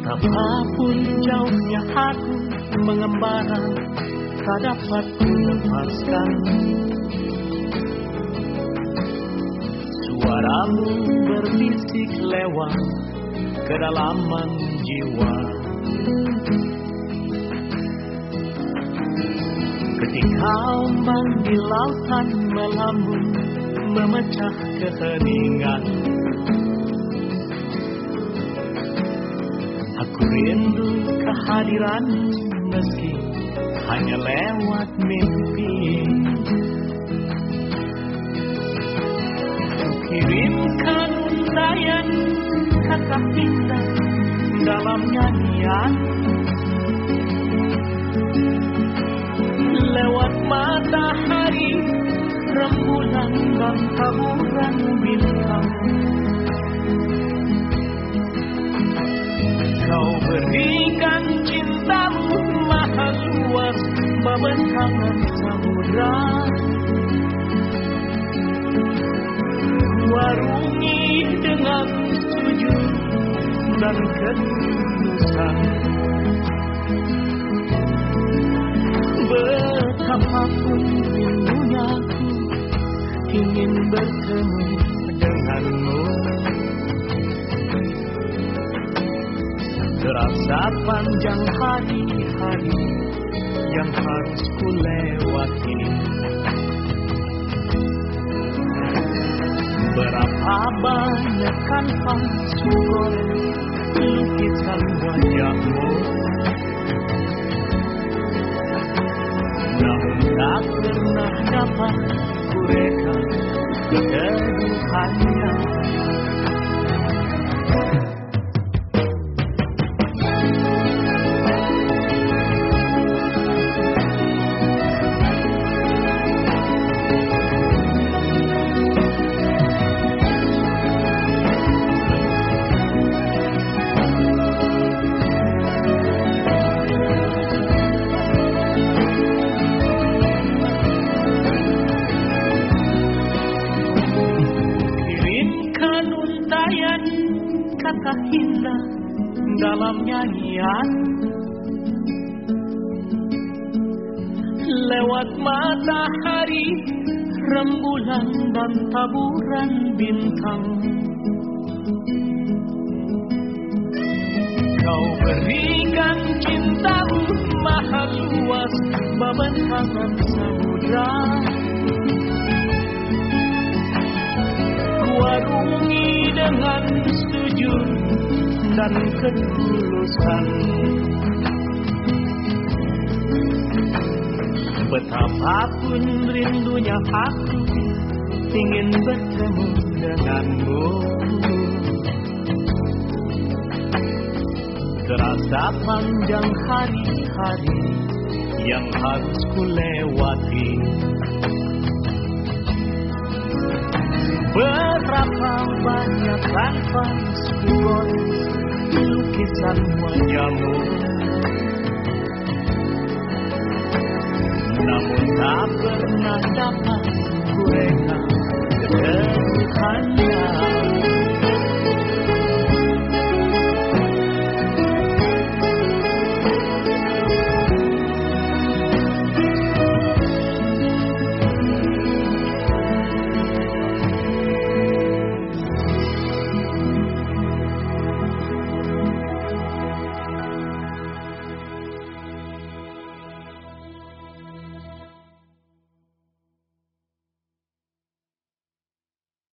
Betapapun jauhnya aku mengembara Tak dapat ku lepaskan Suaramu berbisik lewat kedalaman jiwa. Ketika ombak di lautan melamun Memecah keheningan rindu kehadiran meski hanya lewat mimpi. Kirimkan untayan kata cinta dalam nyanyian. Lewat matahari, berikan cintamu mahal luas Membentangan samudra Warungi dengan sujud dan ketulusan Betapapun rindunya aku Ingin bertemu Terasa panjang hari-hari yang harus ku lewati Berapa banyak kanvas goreng kata indah dalam nyanyian. Lewat matahari, rembulan dan taburan bintang. Kau berikan cintamu mahal luas Membentangan samudra. Kuarungi dan ketulusan Betapapun rindunya aku ingin bertemu denganmu. Terasa panjang hari-hari yang harus ku lewati Berapa banyak ku goles lukisan wajahmu. Namun tak pernah dapat